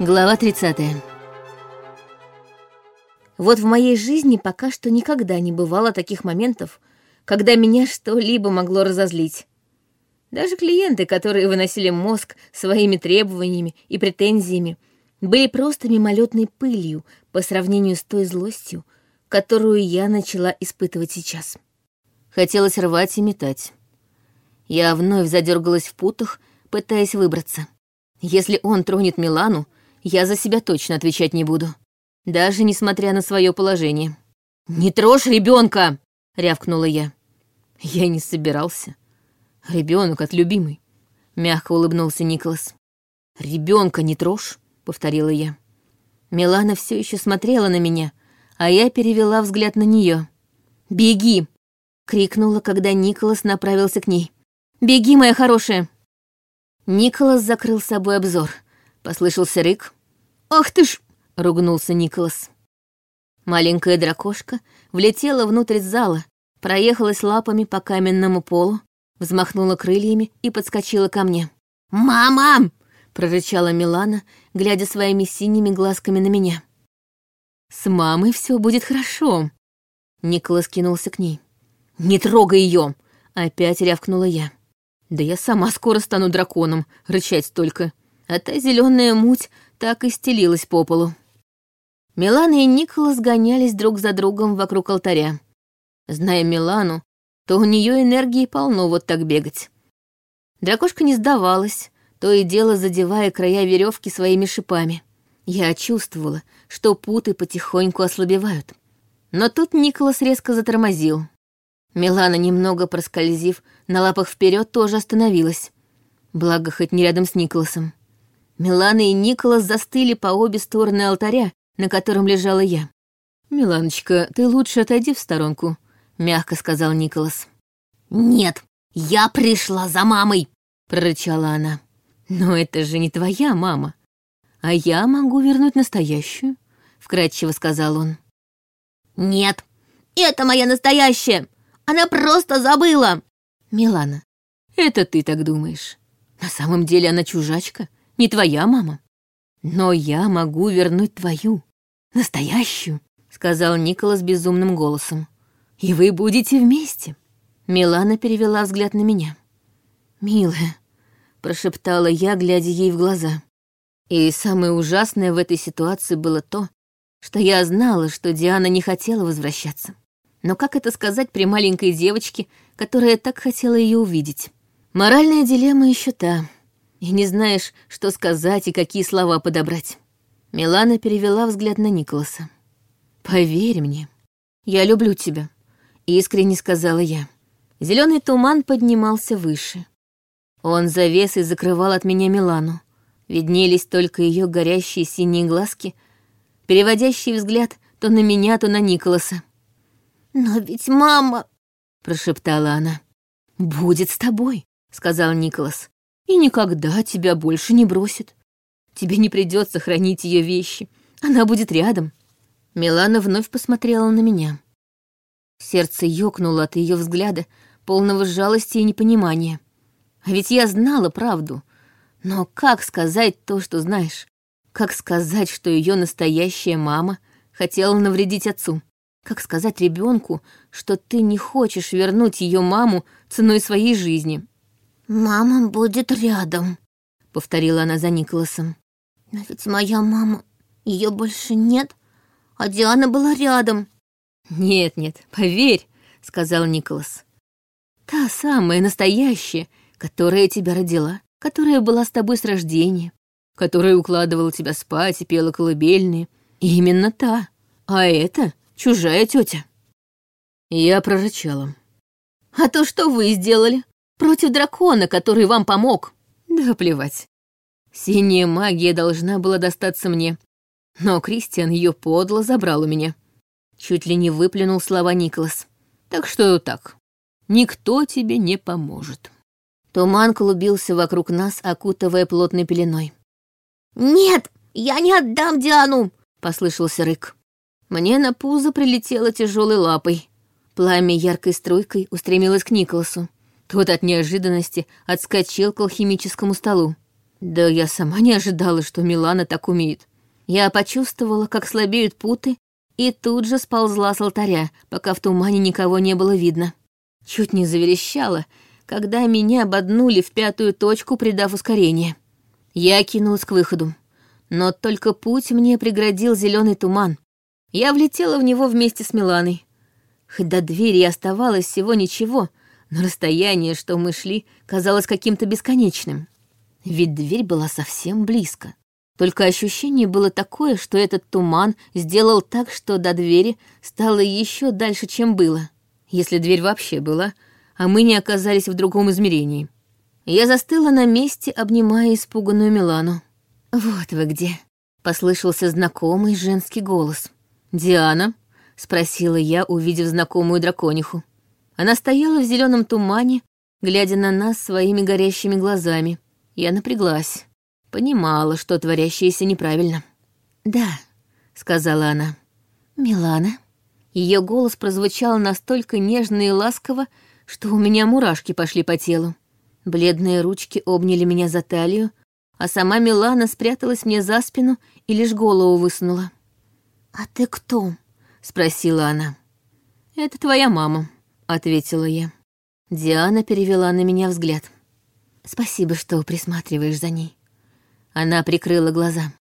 Глава 30. Вот в моей жизни пока что никогда не бывало таких моментов, когда меня что-либо могло разозлить. Даже клиенты, которые выносили мозг своими требованиями и претензиями, были просто мимолетной пылью по сравнению с той злостью, которую я начала испытывать сейчас. Хотелось рвать и метать. Я вновь задергалась в путах, пытаясь выбраться. Если он тронет Милану, я за себя точно отвечать не буду. Даже несмотря на свое положение. «Не трожь ребенка! рявкнула я. Я не собирался. Ребенок от любимой. Мягко улыбнулся Николас. Ребенка не трожь, повторила я. Милана все еще смотрела на меня, а я перевела взгляд на нее. «Беги!» — крикнула, когда Николас направился к ней. «Беги, моя хорошая!» Николас закрыл собой обзор — Послышался рык. «Ах ты ж!» — ругнулся Николас. Маленькая дракошка влетела внутрь зала, проехалась лапами по каменному полу, взмахнула крыльями и подскочила ко мне. «Мама!» — прорычала Милана, глядя своими синими глазками на меня. «С мамой все будет хорошо», — Николас кинулся к ней. «Не трогай ее!» — опять рявкнула я. «Да я сама скоро стану драконом, рычать только а та зеленая муть так и стелилась по полу. Милана и Николас гонялись друг за другом вокруг алтаря. Зная Милану, то у нее энергии полно вот так бегать. Дракошка не сдавалась, то и дело задевая края веревки своими шипами. Я чувствовала, что путы потихоньку ослабевают. Но тут Николас резко затормозил. Милана, немного проскользив на лапах вперед, тоже остановилась. Благо, хоть не рядом с Николасом. Милана и Николас застыли по обе стороны алтаря, на котором лежала я. «Миланочка, ты лучше отойди в сторонку», — мягко сказал Николас. «Нет, я пришла за мамой», — прорычала она. «Но это же не твоя мама. А я могу вернуть настоящую», — вкратчиво сказал он. «Нет, это моя настоящая. Она просто забыла». «Милана, это ты так думаешь. На самом деле она чужачка, не твоя мама. Но я могу вернуть твою, настоящую, сказал Николас безумным голосом. И вы будете вместе. Милана перевела взгляд на меня. «Милая», — прошептала я, глядя ей в глаза. И самое ужасное в этой ситуации было то, что я знала, что Диана не хотела возвращаться. Но как это сказать при маленькой девочке, которая так хотела ее увидеть? Моральная дилемма еще та и не знаешь, что сказать и какие слова подобрать. Милана перевела взгляд на Николаса. «Поверь мне, я люблю тебя», — искренне сказала я. Зеленый туман поднимался выше. Он завесой закрывал от меня Милану. Виднелись только ее горящие синие глазки, переводящий взгляд то на меня, то на Николаса. «Но ведь мама...» — прошептала она. «Будет с тобой», — сказал Николас и никогда тебя больше не бросит. Тебе не придется хранить ее вещи. Она будет рядом. Милана вновь посмотрела на меня. Сердце ёкнуло от ее взгляда, полного жалости и непонимания. А ведь я знала правду. Но как сказать то, что знаешь? Как сказать, что ее настоящая мама хотела навредить отцу? Как сказать ребенку, что ты не хочешь вернуть ее маму ценой своей жизни? «Мама будет рядом», — повторила она за Николасом. «Но ведь моя мама, ее больше нет, а Диана была рядом». «Нет-нет, поверь», — сказал Николас. «Та самая настоящая, которая тебя родила, которая была с тобой с рождения, которая укладывала тебя спать и пела колыбельные. Именно та. А это чужая тетя. Я прорычала. «А то что вы сделали?» Против дракона, который вам помог. Да плевать. Синяя магия должна была достаться мне. Но Кристиан ее подло забрал у меня. Чуть ли не выплюнул слова Николас. Так что так, никто тебе не поможет. Туман клубился вокруг нас, окутывая плотной пеленой. «Нет, я не отдам Диану!» — послышался рык. Мне на пузо прилетело тяжелой лапой. Пламя яркой струйкой устремилось к Николасу. Тот от неожиданности отскочил к алхимическому столу. Да я сама не ожидала, что Милана так умеет. Я почувствовала, как слабеют путы, и тут же сползла с алтаря, пока в тумане никого не было видно. Чуть не заверещала, когда меня ободнули в пятую точку, придав ускорение. Я кинулась к выходу. Но только путь мне преградил зеленый туман. Я влетела в него вместе с Миланой. Хоть до двери оставалось всего ничего, но расстояние, что мы шли, казалось каким-то бесконечным. Ведь дверь была совсем близко. Только ощущение было такое, что этот туман сделал так, что до двери стало еще дальше, чем было. Если дверь вообще была, а мы не оказались в другом измерении. Я застыла на месте, обнимая испуганную Милану. «Вот вы где!» — послышался знакомый женский голос. «Диана?» — спросила я, увидев знакомую дракониху. Она стояла в зеленом тумане, глядя на нас своими горящими глазами. Я напряглась. Понимала, что творящееся неправильно. «Да», — сказала она. «Милана». Ее голос прозвучал настолько нежно и ласково, что у меня мурашки пошли по телу. Бледные ручки обняли меня за талию, а сама Милана спряталась мне за спину и лишь голову высунула. «А ты кто?» — спросила она. «Это твоя мама», ответила я. Диана перевела на меня взгляд. Спасибо, что присматриваешь за ней. Она прикрыла глаза.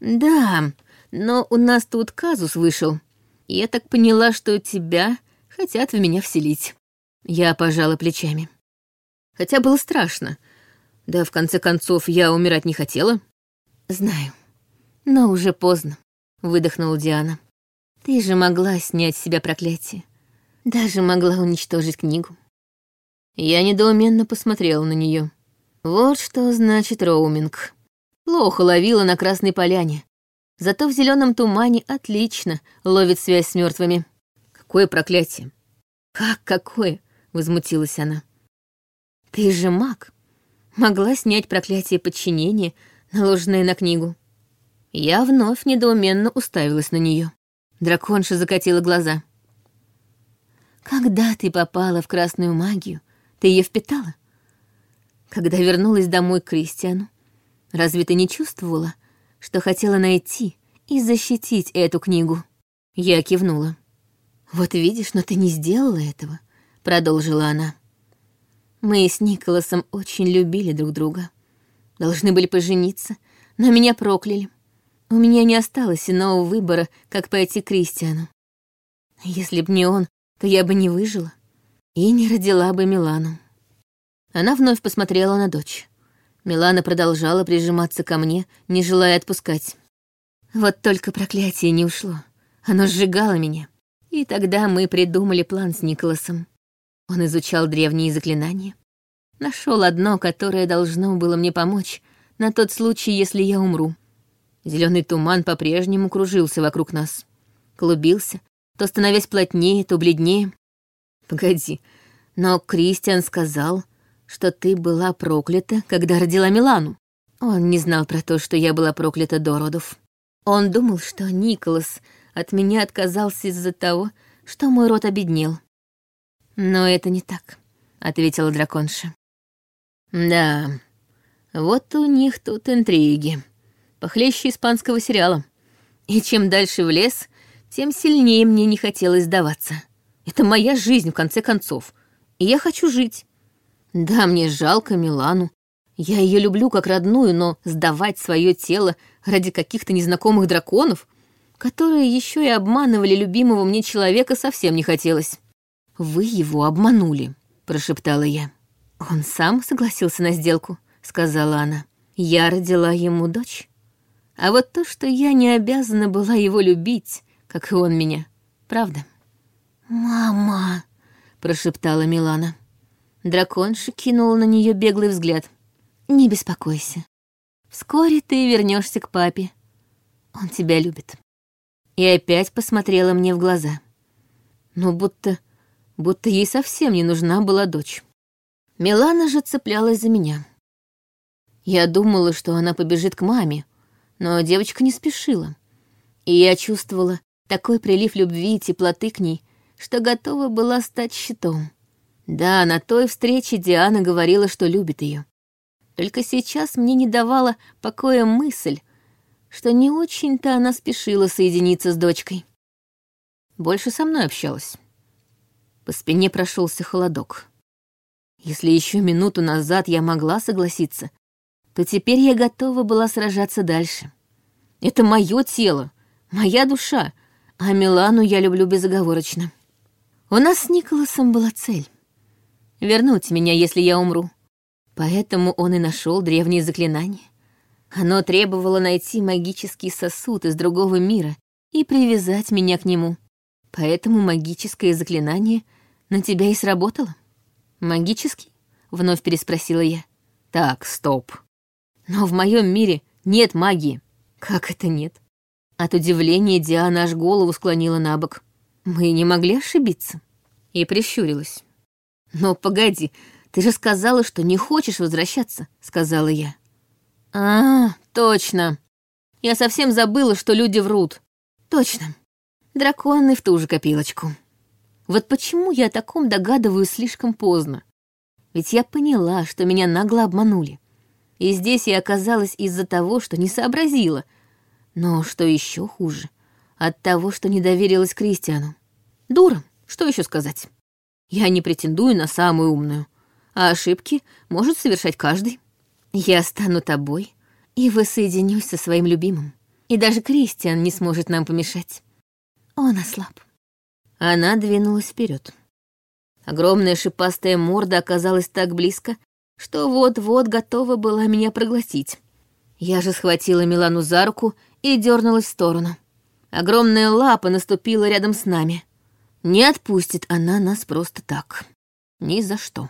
Да, но у нас тут казус вышел. Я так поняла, что тебя хотят в меня вселить. Я пожала плечами. Хотя было страшно. Да, в конце концов, я умирать не хотела. Знаю. Но уже поздно, выдохнула Диана. Ты же могла снять с себя проклятие. Даже могла уничтожить книгу. Я недоуменно посмотрела на нее. Вот что значит роуминг. Плохо ловила на Красной Поляне. Зато в зеленом тумане отлично ловит связь с мертвыми. Какое проклятие! Как какое? возмутилась она. Ты же маг. Могла снять проклятие подчинения, наложенное на книгу. Я вновь недоуменно уставилась на нее. Драконша закатила глаза. Когда ты попала в красную магию, ты ее впитала? Когда вернулась домой к Кристиану, разве ты не чувствовала, что хотела найти и защитить эту книгу? Я кивнула. Вот видишь, но ты не сделала этого, продолжила она. Мы с Николасом очень любили друг друга. Должны были пожениться, но меня прокляли. У меня не осталось иного выбора, как пойти к Кристиану. Если б не он, то я бы не выжила и не родила бы Милану. Она вновь посмотрела на дочь. Милана продолжала прижиматься ко мне, не желая отпускать. Вот только проклятие не ушло. Оно сжигало меня. И тогда мы придумали план с Николасом. Он изучал древние заклинания. Нашел одно, которое должно было мне помочь на тот случай, если я умру. Зеленый туман по-прежнему кружился вокруг нас. Клубился, то становясь плотнее, то бледнее. Погоди, но Кристиан сказал, что ты была проклята, когда родила Милану. Он не знал про то, что я была проклята до родов. Он думал, что Николас от меня отказался из-за того, что мой род обеднел. Но это не так, ответила драконша. Да, вот у них тут интриги. Похлеще испанского сериала. И чем дальше в лес, тем сильнее мне не хотелось сдаваться. Это моя жизнь, в конце концов. И я хочу жить. Да, мне жалко Милану. Я ее люблю как родную, но сдавать свое тело ради каких-то незнакомых драконов, которые еще и обманывали любимого мне человека, совсем не хотелось. «Вы его обманули», — прошептала я. «Он сам согласился на сделку», — сказала она. «Я родила ему дочь. А вот то, что я не обязана была его любить, как и он меня. Правда? «Мама!» — прошептала Милана. Драконша кинула на нее беглый взгляд. «Не беспокойся. Вскоре ты вернешься к папе. Он тебя любит». И опять посмотрела мне в глаза. Ну, будто... будто ей совсем не нужна была дочь. Милана же цеплялась за меня. Я думала, что она побежит к маме, но девочка не спешила. И я чувствовала, такой прилив любви и теплоты к ней, что готова была стать щитом. Да, на той встрече Диана говорила, что любит ее. Только сейчас мне не давала покоя мысль, что не очень-то она спешила соединиться с дочкой. Больше со мной общалась. По спине прошелся холодок. Если еще минуту назад я могла согласиться, то теперь я готова была сражаться дальше. Это мое тело, моя душа, а Милану я люблю безоговорочно. У нас с Николасом была цель — вернуть меня, если я умру. Поэтому он и нашел древнее заклинание. Оно требовало найти магический сосуд из другого мира и привязать меня к нему. Поэтому магическое заклинание на тебя и сработало. Магический? Вновь переспросила я. Так, стоп. Но в моем мире нет магии. Как это нет? От удивления Диана аж голову склонила на бок. Мы не могли ошибиться. И прищурилась. Но погоди, ты же сказала, что не хочешь возвращаться, сказала я. А, точно. Я совсем забыла, что люди врут. Точно. Драконы в ту же копилочку. Вот почему я о таком догадываюсь слишком поздно. Ведь я поняла, что меня нагло обманули. И здесь я оказалась из-за того, что не сообразила. Но что еще хуже, от того, что не доверилась Кристиану. Дура, что еще сказать? Я не претендую на самую умную, а ошибки может совершать каждый. Я стану тобой и воссоединюсь со своим любимым. И даже Кристиан не сможет нам помешать. Он ослаб. Она двинулась вперед. Огромная шипастая морда оказалась так близко, что вот-вот готова была меня проглотить. Я же схватила Милану за руку и дернулась в сторону. Огромная лапа наступила рядом с нами. Не отпустит она нас просто так. Ни за что.